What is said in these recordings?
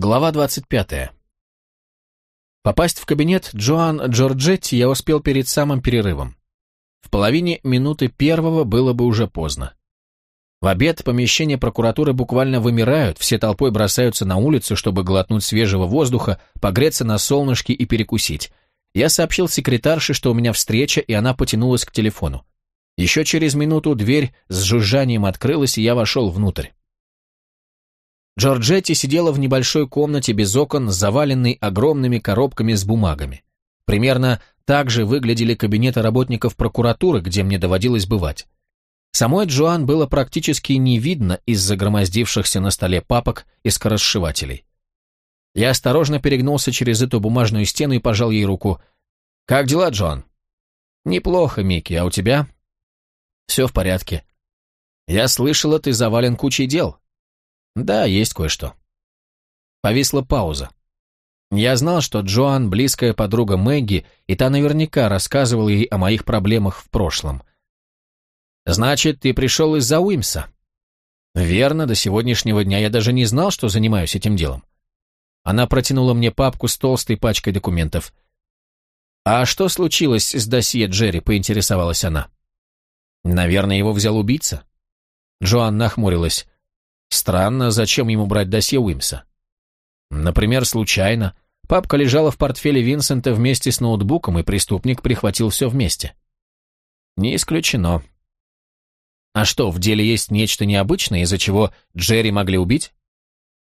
Глава 25. Попасть в кабинет Джоан Джорджетти я успел перед самым перерывом. В половине минуты первого было бы уже поздно. В обед помещения прокуратуры буквально вымирают, все толпой бросаются на улицу, чтобы глотнуть свежего воздуха, погреться на солнышке и перекусить. Я сообщил секретарше, что у меня встреча, и она потянулась к телефону. Еще через минуту дверь с жужжанием открылась, и я вошел внутрь. Джорджетти сидела в небольшой комнате без окон, заваленной огромными коробками с бумагами. Примерно так же выглядели кабинеты работников прокуратуры, где мне доводилось бывать. Самой Джоан было практически не видно из-за громоздившихся на столе папок и скоросшивателей. Я осторожно перегнулся через эту бумажную стену и пожал ей руку. «Как дела, Джоан?» «Неплохо, Микки, а у тебя?» «Все в порядке». «Я слышала, ты завален кучей дел». Да, есть кое-что. Повисла пауза. Я знал, что Джоан – близкая подруга Мэгги, и та наверняка рассказывала ей о моих проблемах в прошлом. «Значит, ты пришел из-за Уимса?» «Верно, до сегодняшнего дня я даже не знал, что занимаюсь этим делом». Она протянула мне папку с толстой пачкой документов. «А что случилось с досье Джерри?» – поинтересовалась она. «Наверное, его взял убийца». Джоан нахмурилась. Странно, зачем ему брать досье Уимса? Например, случайно. Папка лежала в портфеле Винсента вместе с ноутбуком, и преступник прихватил все вместе. Не исключено. А что, в деле есть нечто необычное, из-за чего Джерри могли убить?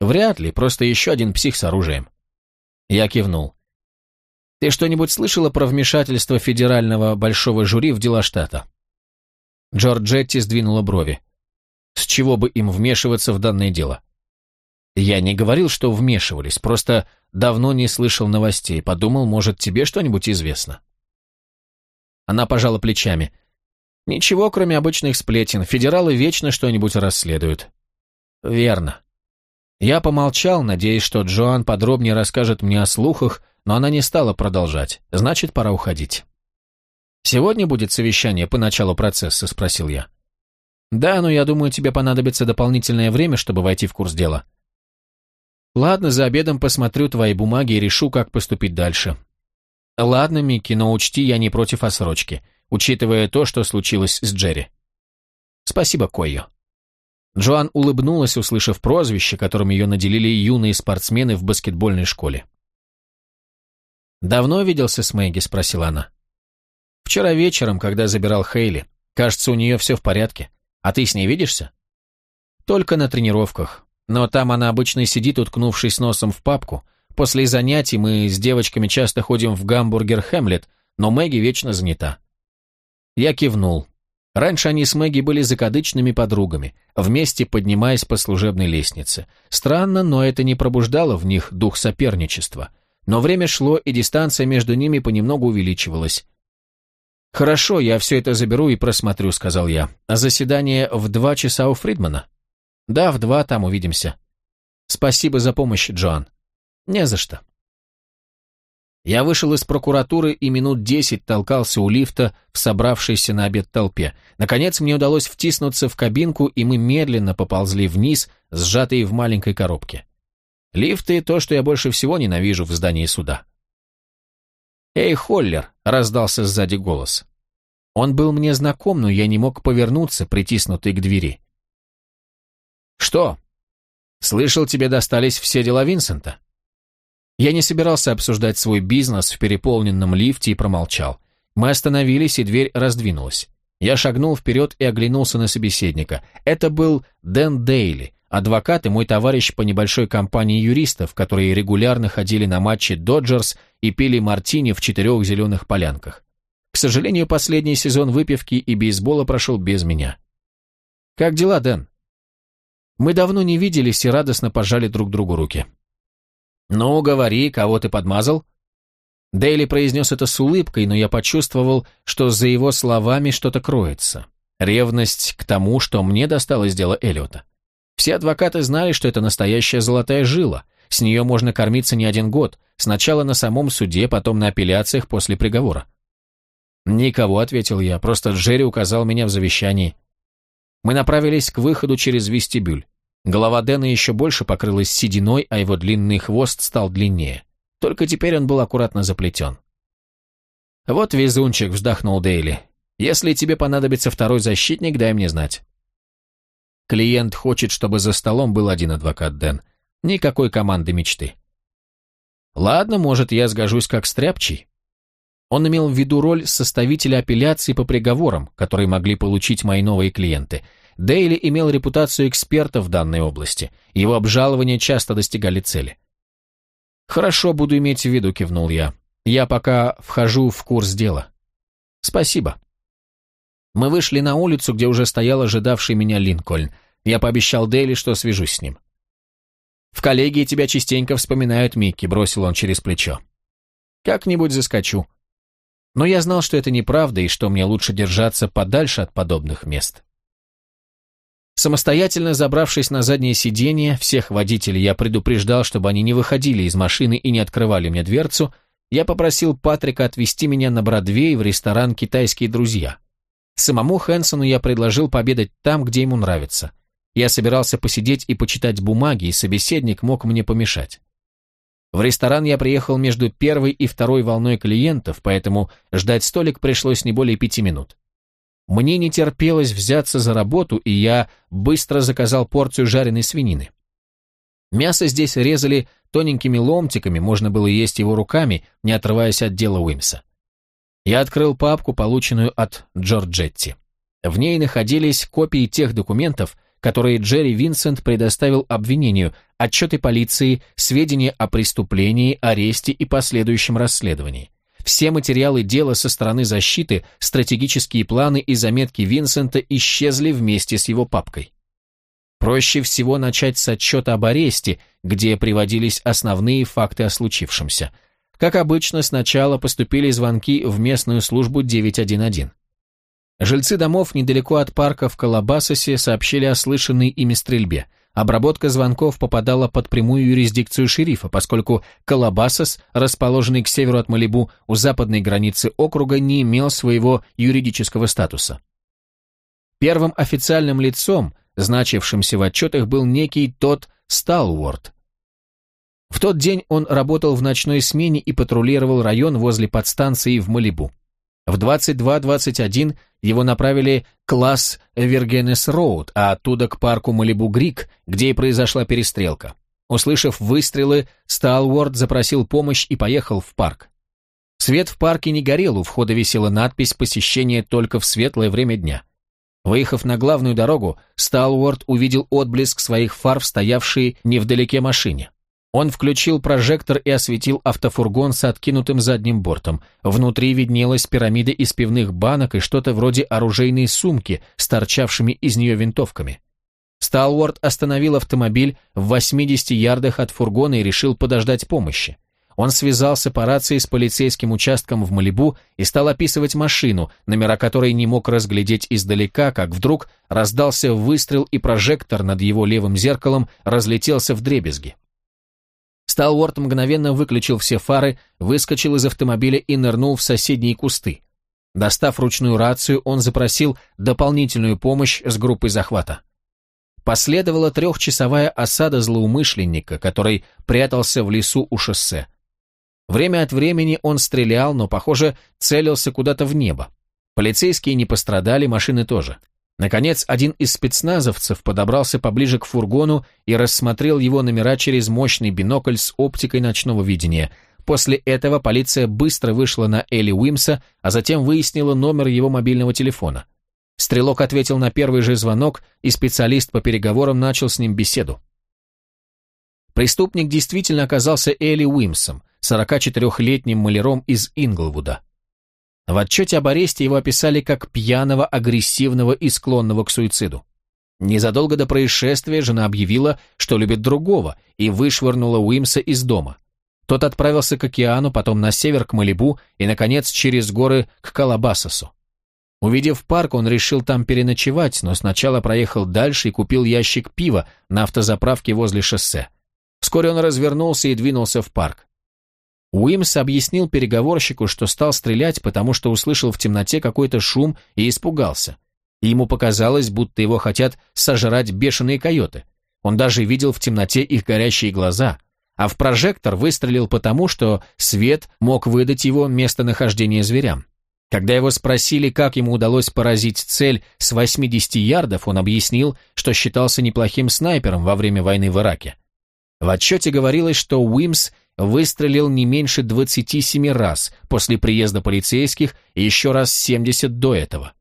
Вряд ли, просто еще один псих с оружием. Я кивнул. Ты что-нибудь слышала про вмешательство федерального большого жюри в дела штата? Джорджетти сдвинула брови. С чего бы им вмешиваться в данное дело? Я не говорил, что вмешивались, просто давно не слышал новостей, подумал, может, тебе что-нибудь известно. Она пожала плечами. Ничего, кроме обычных сплетен, федералы вечно что-нибудь расследуют. Верно. Я помолчал, надеясь, что Джоан подробнее расскажет мне о слухах, но она не стала продолжать. Значит, пора уходить. «Сегодня будет совещание по началу процесса?» – спросил я. Да, но я думаю, тебе понадобится дополнительное время, чтобы войти в курс дела. Ладно, за обедом посмотрю твои бумаги и решу, как поступить дальше. Ладно, Микки, но учти, я не против осрочки, учитывая то, что случилось с Джерри. Спасибо, Койо. Джоан улыбнулась, услышав прозвище, которым ее наделили юные спортсмены в баскетбольной школе. «Давно виделся с Мэгги?» – спросила она. «Вчера вечером, когда забирал Хейли. Кажется, у нее все в порядке. А ты с ней видишься? Только на тренировках. Но там она обычно сидит, уткнувшись носом в папку. После занятий мы с девочками часто ходим в гамбургер Хэмлет, но Мэгги вечно занята. Я кивнул. Раньше они с Мэгги были закадычными подругами, вместе поднимаясь по служебной лестнице. Странно, но это не пробуждало в них дух соперничества. Но время шло, и дистанция между ними понемногу увеличивалась. «Хорошо, я все это заберу и просмотрю», — сказал я. «А заседание в два часа у Фридмана?» «Да, в два, там увидимся». «Спасибо за помощь, Джоан». «Не за что». Я вышел из прокуратуры и минут десять толкался у лифта в собравшейся на обед толпе. Наконец мне удалось втиснуться в кабинку, и мы медленно поползли вниз, сжатые в маленькой коробке. Лифты — то, что я больше всего ненавижу в здании суда. «Эй, Холлер!» — раздался сзади голос. Он был мне знаком, но я не мог повернуться, притиснутый к двери. «Что? Слышал, тебе достались все дела Винсента?» Я не собирался обсуждать свой бизнес в переполненном лифте и промолчал. Мы остановились, и дверь раздвинулась. Я шагнул вперед и оглянулся на собеседника. Это был Дэн Дейли, Адвокат и мой товарищ по небольшой компании юристов, которые регулярно ходили на матчи «Доджерс» и пили мартини в четырех зеленых полянках. К сожалению, последний сезон выпивки и бейсбола прошел без меня. «Как дела, Дэн?» Мы давно не виделись и радостно пожали друг другу руки. «Ну, говори, кого ты подмазал?» Дейли произнес это с улыбкой, но я почувствовал, что за его словами что-то кроется. Ревность к тому, что мне досталось дело Эллиота. Все адвокаты знали, что это настоящая золотая жила. С нее можно кормиться не один год, сначала на самом суде, потом на апелляциях после приговора. «Никого», — ответил я, — «просто Джерри указал меня в завещании». Мы направились к выходу через вестибюль. Голова Дэна еще больше покрылась сединой, а его длинный хвост стал длиннее. Только теперь он был аккуратно заплетен. «Вот везунчик», — вздохнул Дейли. «Если тебе понадобится второй защитник, дай мне знать». Клиент хочет, чтобы за столом был один адвокат, Дэн. Никакой команды мечты. Ладно, может, я сгожусь как стряпчий. Он имел в виду роль составителя апелляции по приговорам, которые могли получить мои новые клиенты. Дейли имел репутацию эксперта в данной области. Его обжалования часто достигали цели. «Хорошо, буду иметь в виду», — кивнул я. «Я пока вхожу в курс дела». «Спасибо». Мы вышли на улицу, где уже стоял ожидавший меня Линкольн. Я пообещал Дейли, что свяжусь с ним. «В коллегии тебя частенько вспоминают, Микки», — бросил он через плечо. «Как-нибудь заскочу». Но я знал, что это неправда и что мне лучше держаться подальше от подобных мест. Самостоятельно забравшись на заднее сиденье, всех водителей я предупреждал, чтобы они не выходили из машины и не открывали мне дверцу, я попросил Патрика отвезти меня на Бродвей в ресторан «Китайские друзья». Самому Хэнсону я предложил победать там, где ему нравится. Я собирался посидеть и почитать бумаги, и собеседник мог мне помешать. В ресторан я приехал между первой и второй волной клиентов, поэтому ждать столик пришлось не более пяти минут. Мне не терпелось взяться за работу, и я быстро заказал порцию жареной свинины. Мясо здесь резали тоненькими ломтиками, можно было есть его руками, не отрываясь от дела Уимса. Я открыл папку, полученную от Джорджетти. В ней находились копии тех документов, которые Джерри Винсент предоставил обвинению, отчеты полиции, сведения о преступлении, аресте и последующем расследовании. Все материалы дела со стороны защиты, стратегические планы и заметки Винсента исчезли вместе с его папкой. Проще всего начать с отчета об аресте, где приводились основные факты о случившемся. Как обычно, сначала поступили звонки в местную службу 911. Жильцы домов недалеко от парка в Колобасосе сообщили о слышанной ими стрельбе. Обработка звонков попадала под прямую юрисдикцию шерифа, поскольку Колобасос, расположенный к северу от Малибу у западной границы округа, не имел своего юридического статуса. Первым официальным лицом, значившимся в отчетах, был некий тот Сталуорд. В тот день он работал в ночной смене и патрулировал район возле подстанции в Малибу. В 22.21 его направили к класс Вергенес Роуд, а оттуда к парку Малибу Грик, где и произошла перестрелка. Услышав выстрелы, Сталворд запросил помощь и поехал в парк. Свет в парке не горел, у входа висела надпись «Посещение только в светлое время дня». Выехав на главную дорогу, Сталворд увидел отблеск своих фар в стоявшей невдалеке машине. Он включил прожектор и осветил автофургон с откинутым задним бортом. Внутри виднелась пирамида из пивных банок и что-то вроде оружейной сумки с торчавшими из нее винтовками. Сталворд остановил автомобиль в 80 ярдах от фургона и решил подождать помощи. Он связался по рации с полицейским участком в Малибу и стал описывать машину, номера которой не мог разглядеть издалека, как вдруг раздался выстрел и прожектор над его левым зеркалом разлетелся в дребезги. Сталворт мгновенно выключил все фары, выскочил из автомобиля и нырнул в соседние кусты. Достав ручную рацию, он запросил дополнительную помощь с группой захвата. Последовала трехчасовая осада злоумышленника, который прятался в лесу у шоссе. Время от времени он стрелял, но, похоже, целился куда-то в небо. Полицейские не пострадали, машины тоже. Наконец, один из спецназовцев подобрался поближе к фургону и рассмотрел его номера через мощный бинокль с оптикой ночного видения. После этого полиция быстро вышла на Элли Уимса, а затем выяснила номер его мобильного телефона. Стрелок ответил на первый же звонок, и специалист по переговорам начал с ним беседу. Преступник действительно оказался Элли Уимсом, 44-летним маляром из Инглвуда. В отчете об аресте его описали как пьяного, агрессивного и склонного к суициду. Незадолго до происшествия жена объявила, что любит другого, и вышвырнула Уимса из дома. Тот отправился к океану, потом на север к Малибу и, наконец, через горы к Калабасосу. Увидев парк, он решил там переночевать, но сначала проехал дальше и купил ящик пива на автозаправке возле шоссе. Вскоре он развернулся и двинулся в парк. Уимс объяснил переговорщику, что стал стрелять, потому что услышал в темноте какой-то шум и испугался. ему показалось, будто его хотят сожрать бешеные койоты. Он даже видел в темноте их горящие глаза, а в прожектор выстрелил потому, что свет мог выдать его местонахождение зверям. Когда его спросили, как ему удалось поразить цель с 80 ярдов, он объяснил, что считался неплохим снайпером во время войны в Ираке. В отчете говорилось, что Уимс выстрелил не меньше 27 раз после приезда полицейских и еще раз 70 до этого.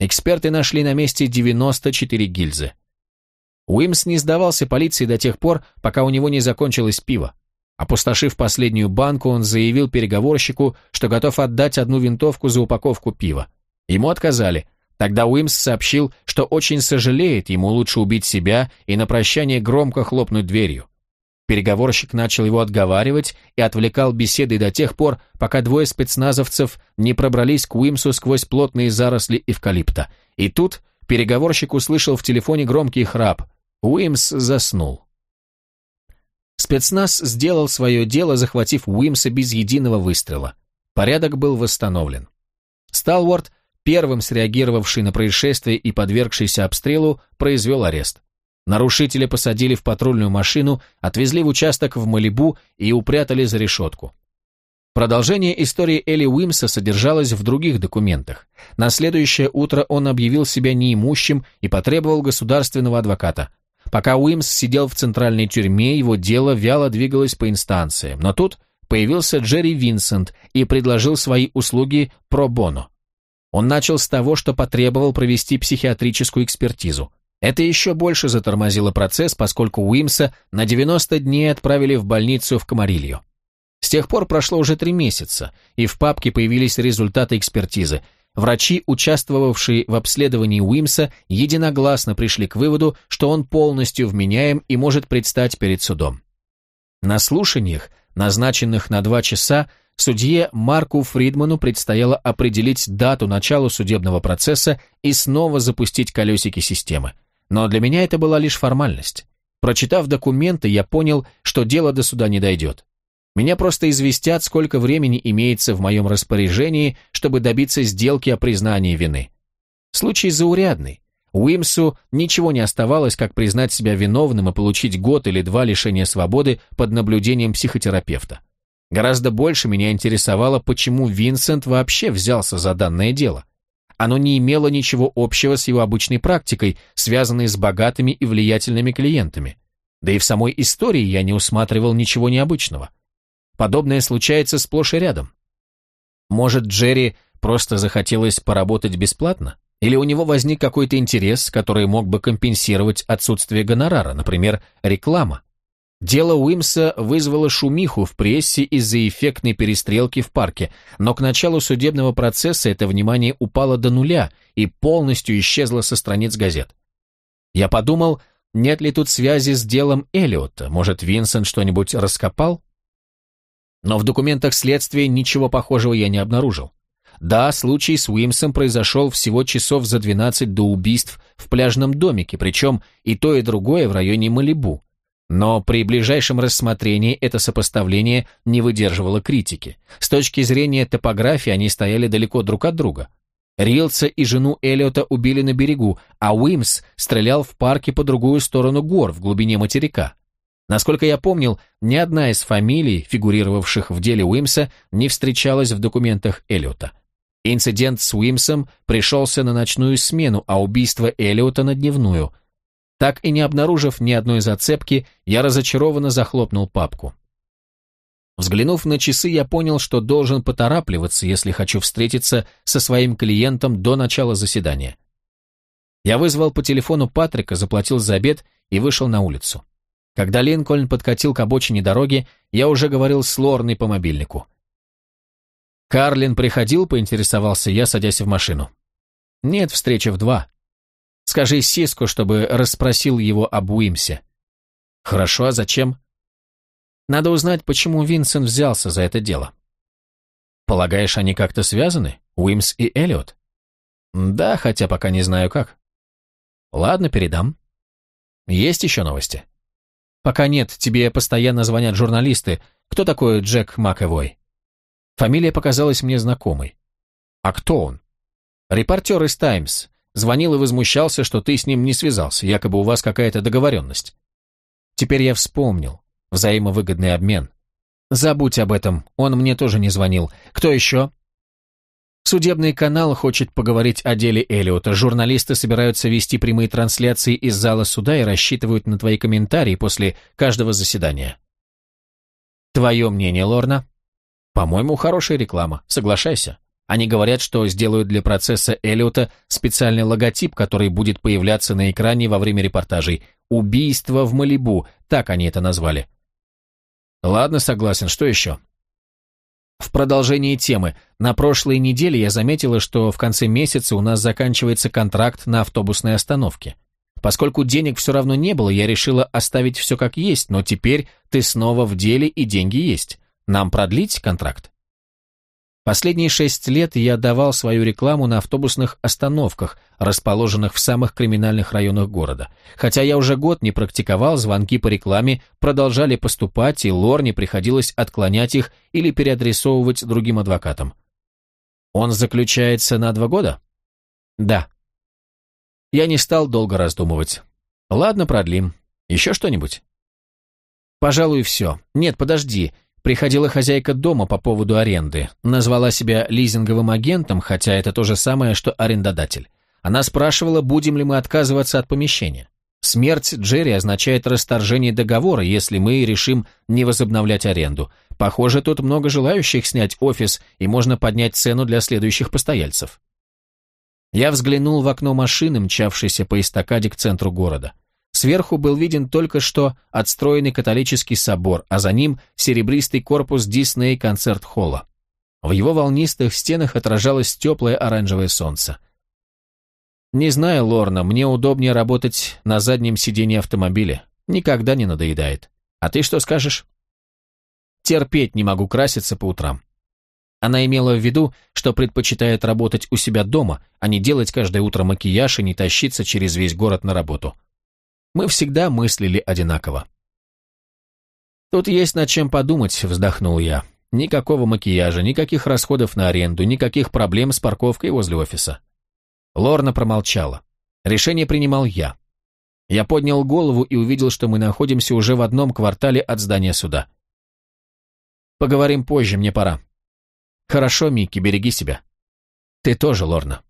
Эксперты нашли на месте 94 гильзы. Уимс не сдавался полиции до тех пор, пока у него не закончилось пиво. Опустошив последнюю банку, он заявил переговорщику, что готов отдать одну винтовку за упаковку пива. Ему отказали. Тогда Уимс сообщил, что очень сожалеет, ему лучше убить себя и на прощание громко хлопнуть дверью. Переговорщик начал его отговаривать и отвлекал беседой до тех пор, пока двое спецназовцев не пробрались к Уимсу сквозь плотные заросли эвкалипта. И тут переговорщик услышал в телефоне громкий храп. Уимс заснул. Спецназ сделал свое дело, захватив Уимса без единого выстрела. Порядок был восстановлен. Сталворд, первым среагировавший на происшествие и подвергшийся обстрелу, произвел арест. Нарушителя посадили в патрульную машину, отвезли в участок в Малибу и упрятали за решетку. Продолжение истории Элли Уимса содержалось в других документах. На следующее утро он объявил себя неимущим и потребовал государственного адвоката. Пока Уимс сидел в центральной тюрьме, его дело вяло двигалось по инстанциям, но тут появился Джерри Винсент и предложил свои услуги про боно. Он начал с того, что потребовал провести психиатрическую экспертизу. Это еще больше затормозило процесс, поскольку Уимса на 90 дней отправили в больницу в Камарилью. С тех пор прошло уже три месяца, и в папке появились результаты экспертизы. Врачи, участвовавшие в обследовании Уимса, единогласно пришли к выводу, что он полностью вменяем и может предстать перед судом. На слушаниях, назначенных на два часа, судье Марку Фридману предстояло определить дату начала судебного процесса и снова запустить колесики системы. Но для меня это была лишь формальность. Прочитав документы, я понял, что дело до суда не дойдет. Меня просто известят, сколько времени имеется в моем распоряжении, чтобы добиться сделки о признании вины. Случай заурядный. Уимсу ничего не оставалось, как признать себя виновным и получить год или два лишения свободы под наблюдением психотерапевта. Гораздо больше меня интересовало, почему Винсент вообще взялся за данное дело. Оно не имело ничего общего с его обычной практикой, связанной с богатыми и влиятельными клиентами. Да и в самой истории я не усматривал ничего необычного. Подобное случается сплошь и рядом. Может, Джерри просто захотелось поработать бесплатно? Или у него возник какой-то интерес, который мог бы компенсировать отсутствие гонорара, например, реклама? Дело Уимса вызвало шумиху в прессе из-за эффектной перестрелки в парке, но к началу судебного процесса это внимание упало до нуля и полностью исчезло со страниц газет. Я подумал, нет ли тут связи с делом Эллиота, может, Винсент что-нибудь раскопал? Но в документах следствия ничего похожего я не обнаружил. Да, случай с Уимсом произошел всего часов за 12 до убийств в пляжном домике, причем и то, и другое в районе Малибу. Но при ближайшем рассмотрении это сопоставление не выдерживало критики. С точки зрения топографии они стояли далеко друг от друга. Рилса и жену Эллиота убили на берегу, а Уимс стрелял в парке по другую сторону гор, в глубине материка. Насколько я помнил, ни одна из фамилий, фигурировавших в деле Уимса, не встречалась в документах Эллиота. Инцидент с Уимсом пришелся на ночную смену, а убийство Эллиота на дневную – так и не обнаружив ни одной зацепки, я разочарованно захлопнул папку. Взглянув на часы, я понял, что должен поторапливаться, если хочу встретиться со своим клиентом до начала заседания. Я вызвал по телефону Патрика, заплатил за обед и вышел на улицу. Когда Линкольн подкатил к обочине дороги, я уже говорил с Лорной по мобильнику. «Карлин приходил?» — поинтересовался я, садясь в машину. «Нет, встреча в два. Скажи Сиску, чтобы расспросил его об Уимсе. Хорошо, а зачем? Надо узнать, почему Винсент взялся за это дело. Полагаешь, они как-то связаны? Уимс и Эллиот? Да, хотя пока не знаю как. Ладно, передам. Есть еще новости? Пока нет, тебе постоянно звонят журналисты. Кто такой Джек Макэвой? Фамилия показалась мне знакомой. А кто он? Репортер из «Таймс». Звонил и возмущался, что ты с ним не связался, якобы у вас какая-то договоренность. Теперь я вспомнил. Взаимовыгодный обмен. Забудь об этом, он мне тоже не звонил. Кто еще? Судебный канал хочет поговорить о деле Эллиота. Журналисты собираются вести прямые трансляции из зала суда и рассчитывают на твои комментарии после каждого заседания. Твое мнение, Лорна? По-моему, хорошая реклама. Соглашайся. Они говорят, что сделают для процесса Эллиота специальный логотип, который будет появляться на экране во время репортажей. «Убийство в Малибу», так они это назвали. Ладно, согласен, что еще? В продолжении темы, на прошлой неделе я заметила, что в конце месяца у нас заканчивается контракт на автобусной остановке. Поскольку денег все равно не было, я решила оставить все как есть, но теперь ты снова в деле и деньги есть. Нам продлить контракт? Последние шесть лет я давал свою рекламу на автобусных остановках, расположенных в самых криминальных районах города. Хотя я уже год не практиковал, звонки по рекламе продолжали поступать, и Лорне приходилось отклонять их или переадресовывать другим адвокатам. Он заключается на два года? Да. Я не стал долго раздумывать. Ладно, продлим. Еще что-нибудь? Пожалуй, все. Нет, подожди. Приходила хозяйка дома по поводу аренды, назвала себя лизинговым агентом, хотя это то же самое, что арендодатель. Она спрашивала, будем ли мы отказываться от помещения. Смерть Джерри означает расторжение договора, если мы решим не возобновлять аренду. Похоже, тут много желающих снять офис, и можно поднять цену для следующих постояльцев. Я взглянул в окно машины, мчавшейся по эстакаде к центру города. Сверху был виден только что отстроенный католический собор, а за ним серебристый корпус Дисней концерт-холла. В его волнистых стенах отражалось теплое оранжевое солнце. «Не знаю, Лорна, мне удобнее работать на заднем сиденье автомобиля. Никогда не надоедает. А ты что скажешь?» «Терпеть не могу краситься по утрам». Она имела в виду, что предпочитает работать у себя дома, а не делать каждое утро макияж и не тащиться через весь город на работу. Мы всегда мыслили одинаково. «Тут есть над чем подумать», — вздохнул я. «Никакого макияжа, никаких расходов на аренду, никаких проблем с парковкой возле офиса». Лорна промолчала. Решение принимал я. Я поднял голову и увидел, что мы находимся уже в одном квартале от здания суда. «Поговорим позже, мне пора». «Хорошо, Микки, береги себя». «Ты тоже, Лорна».